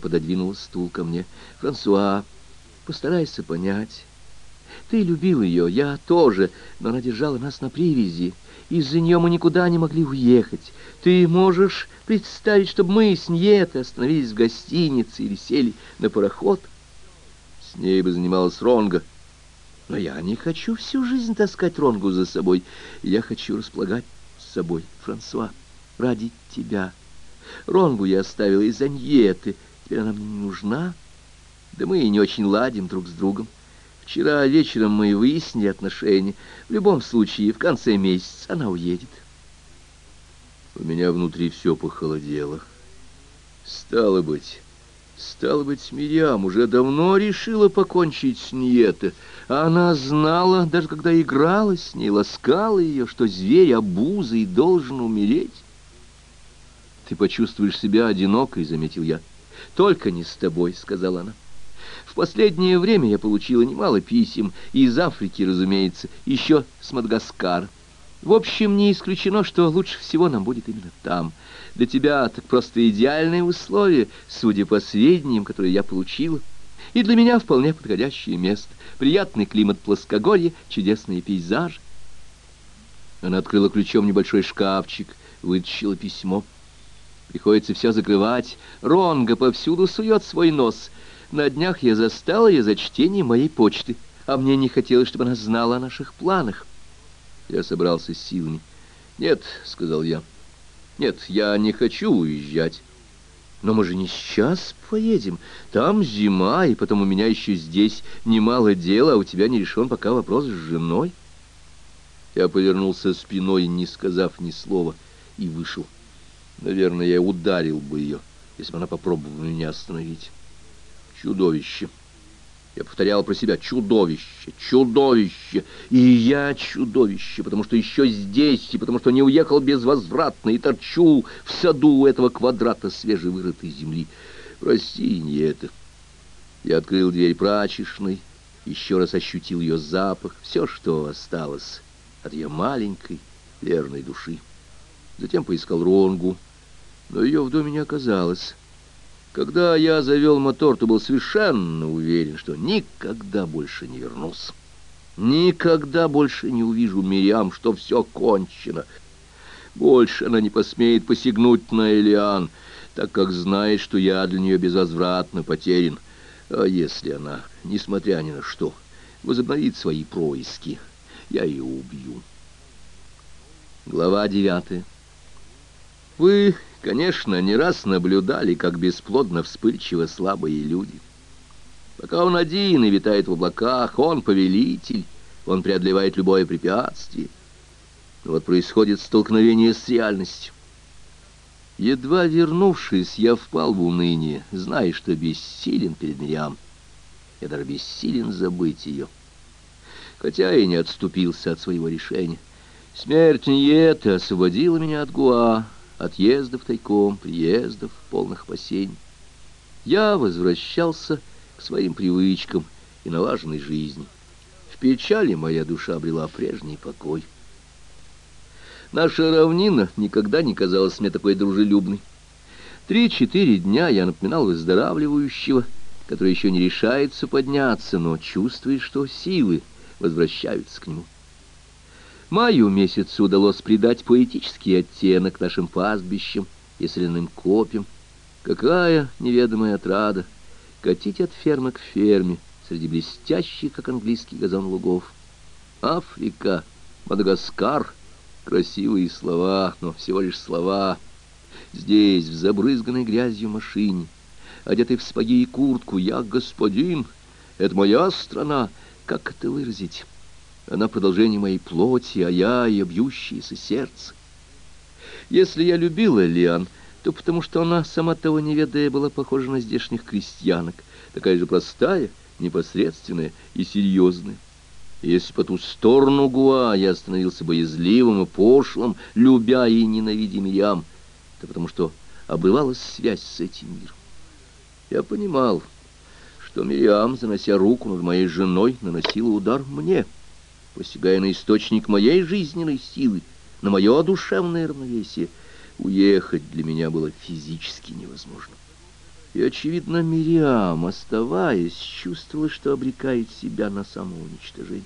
пододвинула стул ко мне. «Франсуа, постарайся понять. Ты любил ее, я тоже, но она держала нас на привязи. Из-за нее мы никуда не могли уехать. Ты можешь представить, чтобы мы с Ньетой остановились в гостинице или сели на пароход? С ней бы занималась Ронга. Но я не хочу всю жизнь таскать Ронгу за собой. Я хочу располагать с собой, Франсуа, ради тебя. Ронгу я оставила из Аньеты. Теперь она мне не нужна. Да мы и не очень ладим друг с другом. Вчера вечером мы выяснили отношения. В любом случае, в конце месяца она уедет. У меня внутри все похолодело. Стало быть, стало быть, Мириам уже давно решила покончить с Ниете. Она знала, даже когда играла с ней, ласкала ее, что зверь обузой должен умереть. Ты почувствуешь себя одинокой, заметил я. Только не с тобой, сказала она. В последнее время я получила немало писем, из Африки, разумеется, еще с Мадагаскара. В общем, не исключено, что лучше всего нам будет именно там. Для тебя так просто идеальные условия, судя по сведениям, которые я получила. И для меня вполне подходящее место. Приятный климат плоскогорья, чудесные пейзажи. Она открыла ключом небольшой шкафчик, вытащила письмо. Приходится все закрывать. Ронга повсюду сует свой нос. На днях я застала ее за чтением моей почты, а мне не хотелось, чтобы она знала о наших планах. Я собрался с силами. «Нет», — сказал я, — «нет, я не хочу уезжать». «Но мы же не сейчас поедем. Там зима, и потом у меня еще здесь немало дела, а у тебя не решен пока вопрос с женой». Я повернулся спиной, не сказав ни слова, и вышел. Наверное, я ударил бы ее, если бы она попробовала меня остановить. Чудовище. Я повторял про себя «чудовище, чудовище». И я чудовище, потому что еще здесь, и потому что не уехал безвозвратно, и торчу в саду этого квадрата свежевырытой земли. Прости, не это. Я открыл дверь прачечной, еще раз ощутил ее запах, все, что осталось от ее маленькой верной души. Затем поискал Ронгу, но ее в доме не оказалось. Когда я завел мотор, то был совершенно уверен, что никогда больше не вернусь. Никогда больше не увижу Мириам, что все кончено. Больше она не посмеет посягнуть на Элиан, так как знает, что я для нее безвозвратно потерян. А если она, несмотря ни на что, возобновит свои происки, я ее убью. Глава девятая. Вы Конечно, не раз наблюдали, как бесплодно вспыльчивы слабые люди. Пока он один и витает в облаках, он повелитель, он преодолевает любое препятствие. Но вот происходит столкновение с реальностью. Едва вернувшись, я впал в уныние, зная, что бессилен перед Мириам. Я даже бессилен забыть ее. Хотя и не отступился от своего решения. Смерть не это освободила меня от Гуа, отъездов тайком, приездов, полных опасений. Я возвращался к своим привычкам и налаженной жизни. В печали моя душа обрела прежний покой. Наша равнина никогда не казалась мне такой дружелюбной. Три-четыре дня я напоминал выздоравливающего, который еще не решается подняться, но чувствует, что силы возвращаются к нему. Маю месяцу удалось придать поэтический оттенок нашим пастбищам и соляным копьям. Какая неведомая отрада катить от фермы к ферме среди блестящих, как английский газон лугов. Африка, Мадагаскар — красивые слова, но всего лишь слова. Здесь, в забрызганной грязью машине, одетый в спаги и куртку, я господин. Это моя страна. Как это выразить? Она продолжение моей плоти, а я ее бьющееся сердце. Если я любила Лиан, то потому что она, сама того не ведая, была похожа на здешних крестьянок, такая же простая, непосредственная и серьезная. если по ту сторону Гуа я становился боязливым и пошлым, любя и ненавидя Мириам, то потому что обрывалась связь с этим миром. Я понимал, что Мириам, занося руку над моей женой, наносила удар мне — посягая на источник моей жизненной силы, на мое душевное равновесие, уехать для меня было физически невозможно. И, очевидно, Мириам, оставаясь, чувствовала, что обрекает себя на самоуничтожение.